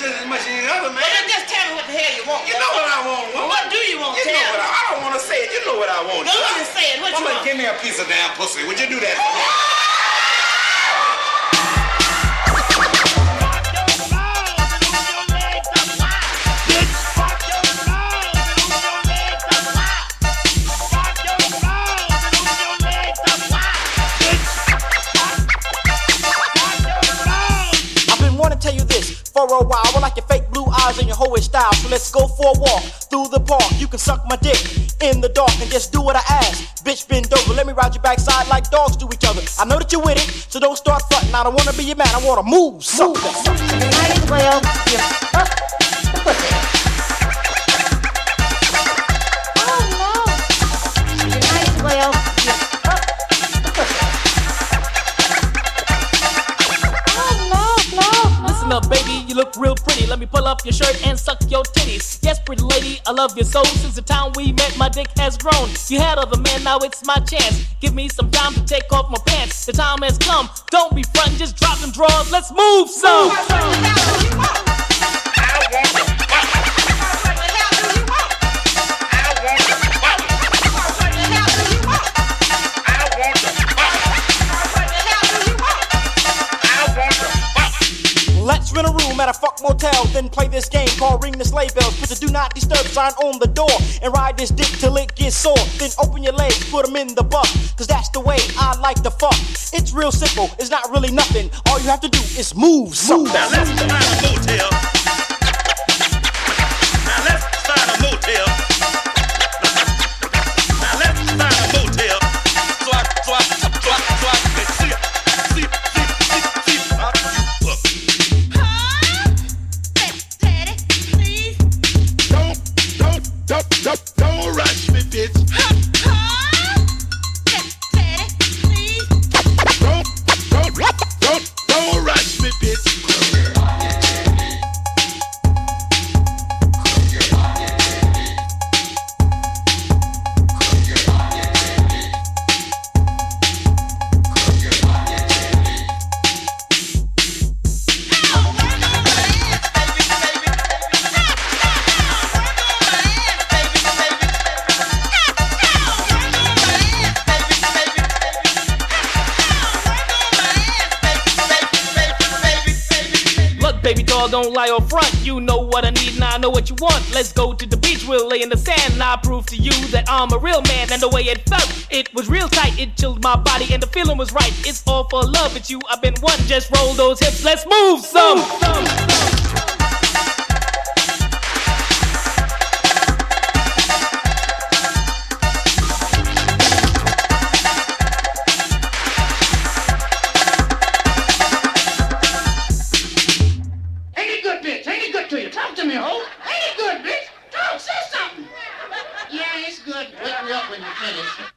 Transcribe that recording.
just as much as any other man. Well, then just tell me what the hell you want. You know what I want. Well, what do you want? You tell know what. I, I don't want to say it. You know what I want. On and say it. What you Woman, want? give me a piece of damn pussy. Would you do that a while. I like your fake blue eyes and your hoish style. So let's go for a walk through the park. You can suck my dick in the dark and just do what I ask. Bitch, bend over. Let me ride your backside like dogs do each other. I know that you're with it, so don't start fronting. I don't wanna be your man. I wanna move, suck that. Might as well give up the pussy. Oh no. You might as well give up the pussy. Oh no, no, no. Listen up, baby, you look real pretty. Let me pull up your shirt and suck your titties. Yes, pretty lady, I love your soul. Since the time we met, my dick has grown. You had other men, now it's my chance. Give me some time to take off my pants. The time has come. Don't be frontin', just drop them drawers. Let's move some. Let's rent a room at a fuck motel, then play this game called Ring the Sleigh Bells. Put the do not disturb sign on the door and ride this dick till it gets sore. Then open your legs, put them in the buck, cause that's the way I like to fuck. It's real simple, it's not really nothing. All you have to do is move, suck Now let's find a motel. Doll, don't lie or front. You know what I need and I know what you want. Let's go to the beach, we'll lay in the sand. And I prove to you that I'm a real man. And the way it felt, it was real tight. It chilled my body and the feeling was right. It's all for love, it's you. I've been one. Just roll those hips, let's move some. Ain't when you finish.